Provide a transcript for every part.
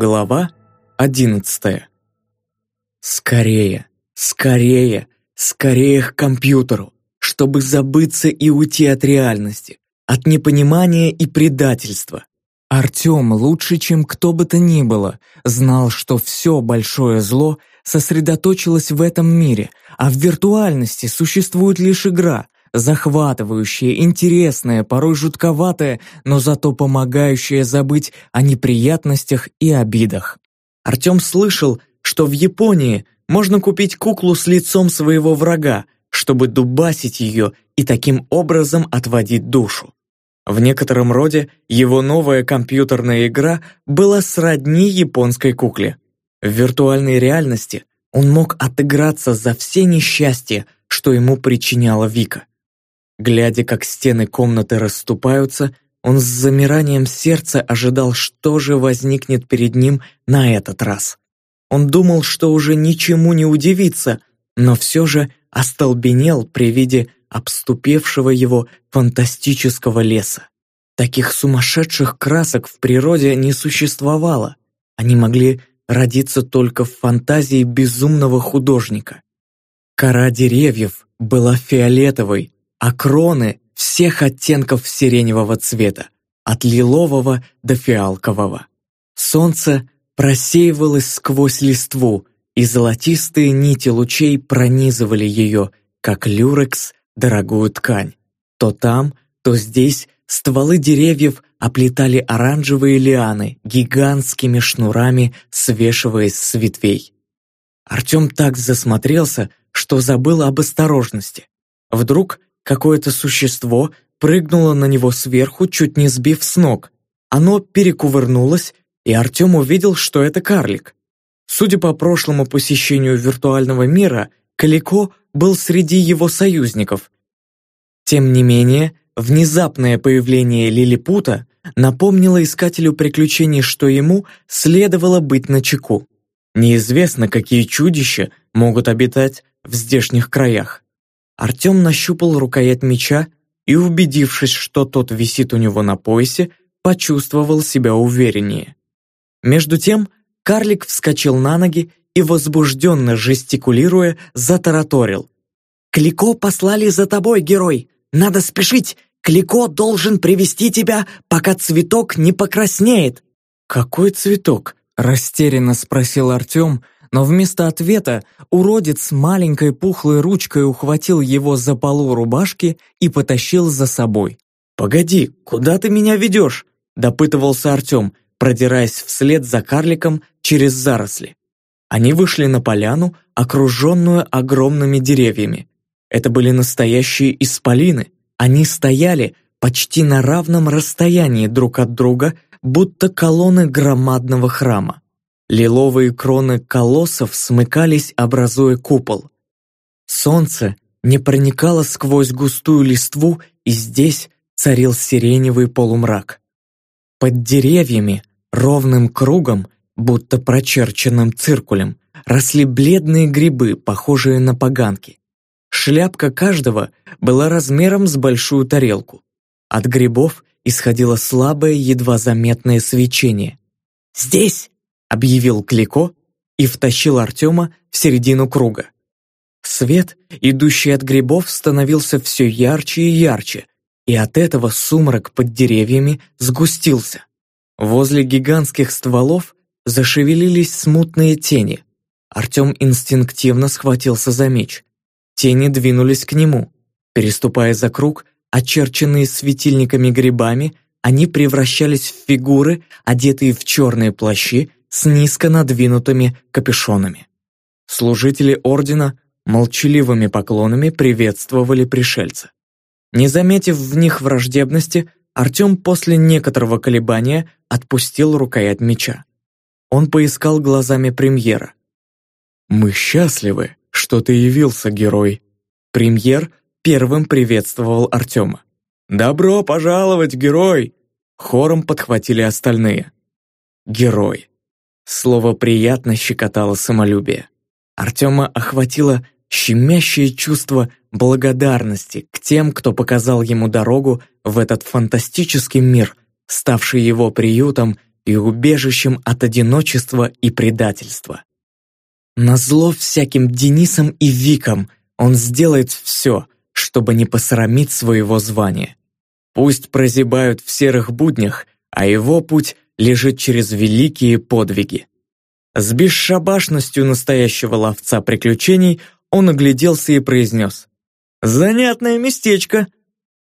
Глава одиннадцатая. Скорее, скорее, скорее к компьютеру, чтобы забыться и уйти от реальности, от непонимания и предательства. Артем лучше, чем кто бы то ни было, знал, что все большое зло сосредоточилось в этом мире, а в виртуальности существует лишь игра, захватывающая, интересная, порой жутковатая, но зато помогающая забыть о неприятностях и обидах. Артем слышал, что в Японии можно купить куклу с лицом своего врага, чтобы дубасить ее и таким образом отводить душу. В некотором роде его новая компьютерная игра была сродни японской кукле. В виртуальной реальности он мог отыграться за все несчастья, что ему причиняла Вика. Глядя, как стены комнаты расступаются, он с замиранием сердца ожидал, что же возникнет перед ним на этот раз. Он думал, что уже ничему не удивится, но все же остолбенел при виде обступившего его фантастического леса. Таких сумасшедших красок в природе не существовало. Они могли родиться только в фантазии безумного художника. Кора деревьев была фиолетовой, а кроны всех оттенков сиреневого цвета, от лилового до фиалкового. Солнце просеивалось сквозь листву, и золотистые нити лучей пронизывали ее, как люрекс дорогую ткань. То там, то здесь стволы деревьев оплетали оранжевые лианы, гигантскими шнурами свешиваясь с ветвей. Артем так засмотрелся, что забыл об осторожности. Вдруг какое-то существо прыгнуло на него сверху, чуть не сбив с ног. Оно перекувырнулось, и Артем увидел, что это карлик. Судя по прошлому посещению виртуального мира, Калико был среди его союзников. Тем не менее, внезапное появление Лилипута напомнило искателю приключений, что ему следовало быть начеку. Неизвестно, какие чудища могут обитать в здешних краях. Артем нащупал рукоять меча и, убедившись, что тот висит у него на поясе, почувствовал себя увереннее. Между тем, карлик вскочил на ноги и, возбужденно жестикулируя, затараторил. «Клико послали за тобой, герой! Надо спешить! Клико должен привести тебя, пока цветок не покраснеет!» «Какой цветок?» – растерянно спросил Артем, но вместо ответа уродец маленькой пухлой ручкой ухватил его за полу рубашки и потащил за собой. «Погоди, куда ты меня ведешь?» – допытывался Артем, продираясь вслед за карликом через заросли. Они вышли на поляну, окруженную огромными деревьями. Это были настоящие исполины. Они стояли почти на равном расстоянии друг от друга, будто колонны громадного храма. Лиловые кроны колоссов смыкались, образуя купол. Солнце не проникало сквозь густую листву, и здесь царил сиреневый полумрак. Под деревьями, ровным кругом, будто прочерченным циркулем, росли бледные грибы, похожие на поганки. Шляпка каждого была размером с большую тарелку. От грибов исходило слабое, едва заметное свечение. «Здесь!» — объявил Клико и втащил Артема в середину круга. Свет, идущий от грибов, становился все ярче и ярче, и от этого сумрак под деревьями сгустился. Возле гигантских стволов зашевелились смутные тени. Артем инстинктивно схватился за меч. Тени двинулись к нему. Переступая за круг, очерченные светильниками грибами, они превращались в фигуры, одетые в черные плащи с низко надвинутыми капюшонами. Служители ордена молчаливыми поклонами приветствовали пришельца. Не заметив в них враждебности, Артем после некоторого колебания отпустил рукоять меча. Он поискал глазами премьера. «Мы счастливы, что ты явился, герой!» Премьер первым приветствовал Артема. «Добро пожаловать, герой!» Хором подхватили остальные. «Герой!» Слово приятно щекотало самолюбие. Артема охватило щемящее чувство благодарности к тем, кто показал ему дорогу в этот фантастический мир, ставший его приютом и убежищем от одиночества и предательства. Назло всяким Денисам и Викам он сделает все, чтобы не посрамить своего звания. Пусть прозябают в серых буднях, а его путь лежит через великие подвиги. С бесшабашностью настоящего ловца приключений он огляделся и произнес. «Занятное местечко.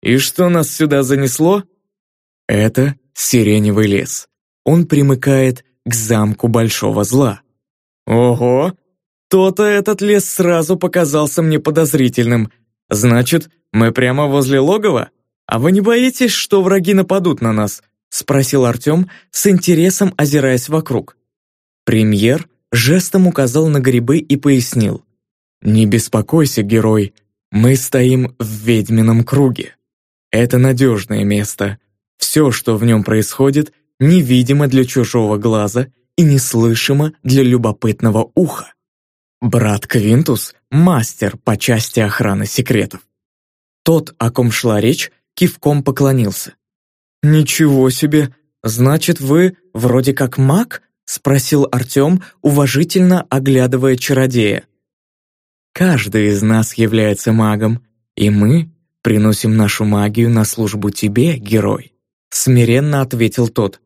И что нас сюда занесло?» «Это сиреневый лес. Он примыкает к замку Большого Зла». «Ого! То-то этот лес сразу показался мне подозрительным. Значит, мы прямо возле логова? А вы не боитесь, что враги нападут на нас?» Спросил Артем, с интересом озираясь вокруг. Премьер жестом указал на грибы и пояснил. «Не беспокойся, герой, мы стоим в ведьмином круге. Это надежное место. Все, что в нем происходит, невидимо для чужого глаза и неслышимо для любопытного уха. Брат Квинтус – мастер по части охраны секретов. Тот, о ком шла речь, кивком поклонился. «Ничего себе! Значит, вы вроде как маг?» — спросил Артем, уважительно оглядывая чародея. «Каждый из нас является магом, и мы приносим нашу магию на службу тебе, герой», — смиренно ответил тот.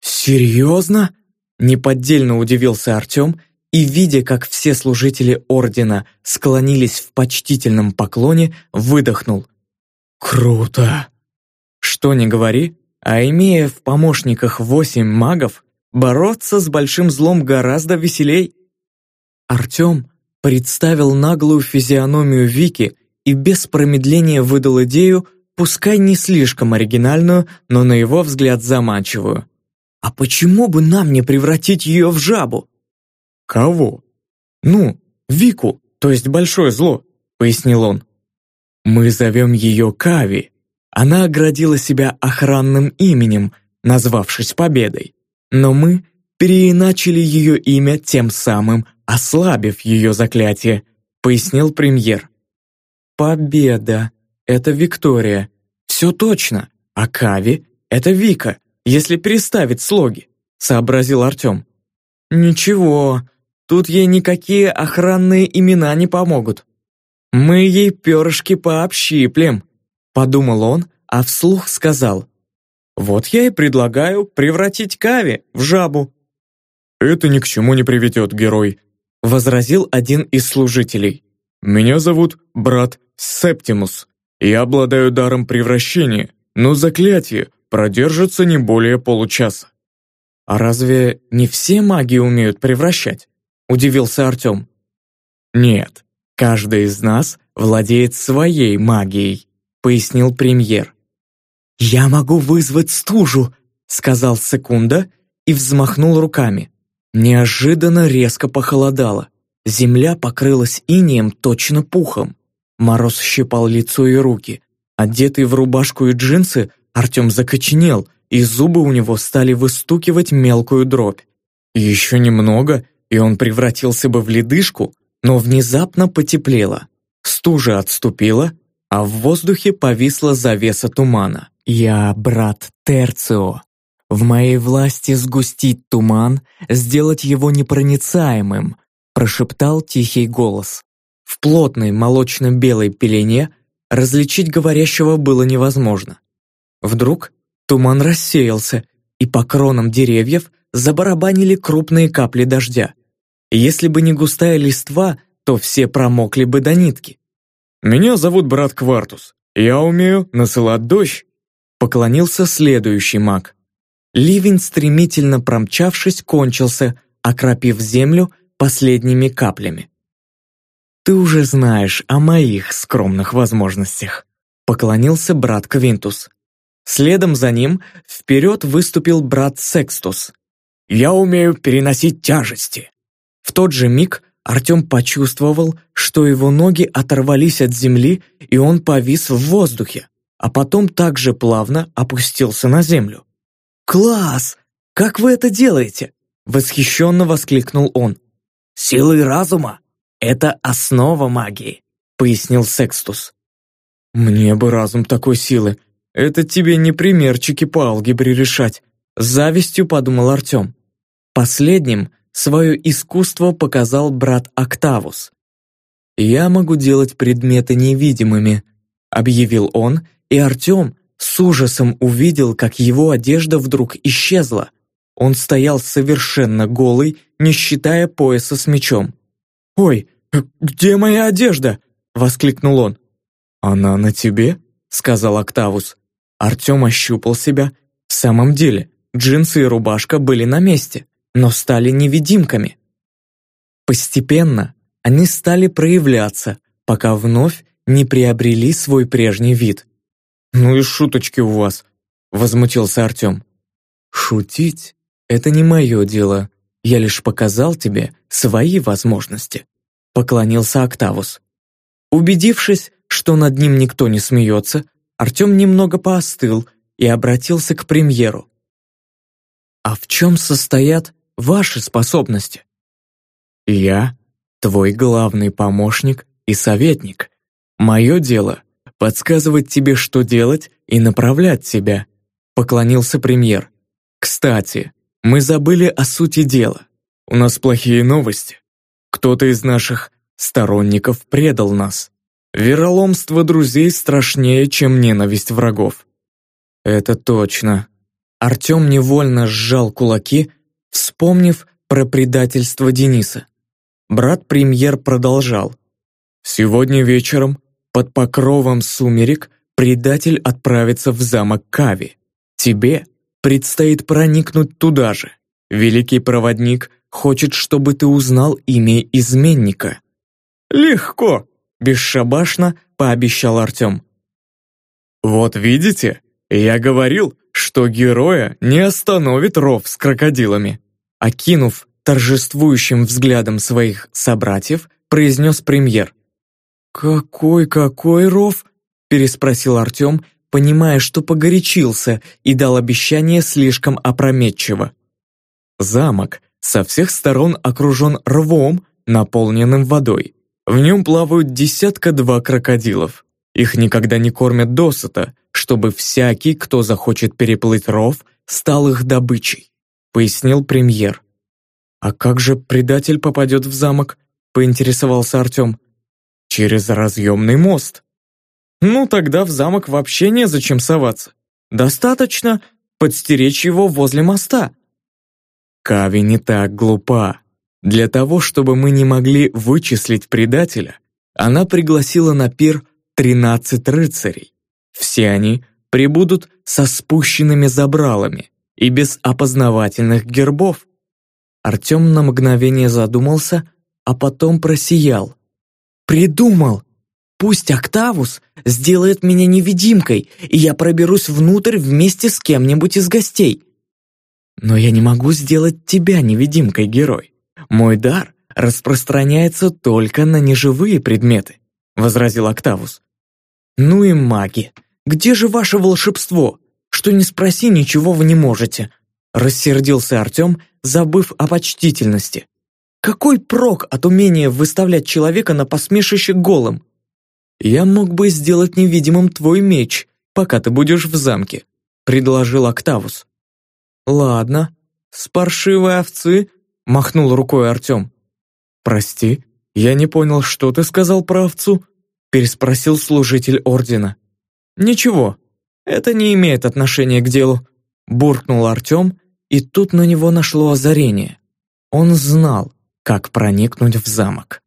«Серьезно?» — неподдельно удивился Артем и, видя, как все служители Ордена склонились в почтительном поклоне, выдохнул. «Круто!» Что ни говори, а имея в помощниках восемь магов, бороться с большим злом гораздо веселей. Артем представил наглую физиономию Вики и без промедления выдал идею, пускай не слишком оригинальную, но на его взгляд заманчивую. «А почему бы нам не превратить ее в жабу?» «Кого?» «Ну, Вику, то есть большое зло», — пояснил он. «Мы зовем ее Кави, она оградила себя охранным именем, назвавшись Победой. Но мы переиначили ее имя, тем самым ослабив ее заклятие, пояснил премьер. Победа — это Виктория. Все точно. А Кави — это Вика, если переставить слоги, сообразил Артем. Ничего, тут ей никакие охранные имена не помогут. Мы ей перышки пообщиплем, Подумал он, а вслух сказал. «Вот я и предлагаю превратить Кави в жабу». «Это ни к чему не приведет, герой», — возразил один из служителей. «Меня зовут брат Септимус. Я обладаю даром превращения, но заклятие продержится не более получаса». «А разве не все маги умеют превращать?» — удивился Артем. «Нет, каждый из нас владеет своей магией», пояснил премьер. «Я могу вызвать стужу», — сказал Секунда и взмахнул руками. Неожиданно резко похолодало. Земля покрылась инеем точно пухом. Мороз щипал лицо и руки. Одетый в рубашку и джинсы, Артем закоченел, и зубы у него стали выстукивать мелкую дробь. Еще немного, и он превратился бы в ледышку, но внезапно потеплело. Стужа отступила, а в воздухе повисла завеса тумана. «Я брат Терцио. В моей власти сгустить туман, сделать его непроницаемым», прошептал тихий голос. В плотной молочно-белой пелене различить говорящего было невозможно. Вдруг туман рассеялся, и по кронам деревьев забарабанили крупные капли дождя. Если бы не густая листва, то все промокли бы до нитки. «Меня зовут брат Квартус. Я умею насылать дождь», — поклонился следующий маг. Ливень, стремительно промчавшись, кончился, окропив землю последними каплями. «Ты уже знаешь о моих скромных возможностях», — поклонился брат Квинтус. Следом за ним вперед выступил брат Секстус. «Я умею переносить тяжести». В тот же миг Артем почувствовал, что его ноги оторвались от земли, и он повис в воздухе, а потом также плавно опустился на землю. «Класс! Как вы это делаете?» — восхищенно воскликнул он. «Силы разума — это основа магии», — пояснил Секстус. «Мне бы разум такой силы. Это тебе не примерчики по алгебре решать», завистью подумал Артем. Последним свое искусство показал брат Октавус. «Я могу делать предметы невидимыми», — объявил он, и Артем с ужасом увидел, как его одежда вдруг исчезла. Он стоял совершенно голый, не считая пояса с мечом. «Ой, где моя одежда?» — воскликнул он. «Она на тебе?» — сказал Октавус. Артем ощупал себя. В самом деле, джинсы и рубашка были на месте, но стали невидимками. Постепенно они стали проявляться, пока вновь не приобрели свой прежний вид. «Ну и шуточки у вас», — возмутился Артем. «Шутить — это не мое дело. Я лишь показал тебе свои возможности», — поклонился Октавус. Убедившись, что над ним никто не смеется, Артем немного поостыл и обратился к премьеру. «А в чем состоят ваши способности?» «Я твой главный помощник и советник. Мое дело — подсказывать тебе, что делать, и направлять тебя», — поклонился премьер. «Кстати, мы забыли о сути дела. У нас плохие новости. Кто-то из наших сторонников предал нас. Вероломство друзей страшнее, чем ненависть врагов». «Это точно». Артем невольно сжал кулаки, вспомнив про предательство Дениса. Брат-премьер продолжал. «Сегодня вечером, под покровом сумерек, предатель отправится в замок Кави. Тебе предстоит проникнуть туда же. Великий проводник хочет, чтобы ты узнал имя изменника». «Легко», — бесшабашно пообещал Артем. «Вот видите, я говорил, что героя не остановит ров с крокодилами». Окинув торжествующим взглядом своих собратьев, произнес премьер. «Какой-какой ров?» – переспросил Артем, понимая, что погорячился и дал обещание слишком опрометчиво. Замок со всех сторон окружен рвом, наполненным водой. В нем плавают десятка-два крокодилов. Их никогда не кормят досыта, чтобы всякий, кто захочет переплыть ров, стал их добычей, пояснил премьер. «А как же предатель попадет в замок?» — поинтересовался Артем. «Через разъемный мост». «Ну, тогда в замок вообще незачем соваться. Достаточно подстеречь его возле моста». Кави не так глупа. Для того, чтобы мы не могли вычислить предателя, она пригласила на пир тринадцать рыцарей. Все они прибудут со спущенными забралами и без опознавательных гербов. Артем на мгновение задумался, а потом просиял. «Придумал! Пусть Октавус сделает меня невидимкой, и я проберусь внутрь вместе с кем-нибудь из гостей. Но я не могу сделать тебя невидимкой, герой. Мой дар распространяется только на неживые предметы», — возразил Октавус. «Ну и маги! Где же ваше волшебство? Что не спроси, ничего вы не можете!» Рассердился Артем, забыв о почтительности. Какой прок от умения выставлять человека на посмешище голым? Я мог бы сделать невидимым твой меч, пока ты будешь в замке, предложил Октавус. Ладно, с паршивой овцы, махнул рукой Артем. Прости, я не понял, что ты сказал про овцу, переспросил служитель ордена. Ничего, это не имеет отношения к делу, буркнул Артем и тут на него нашло озарение. Он знал, как проникнуть в замок.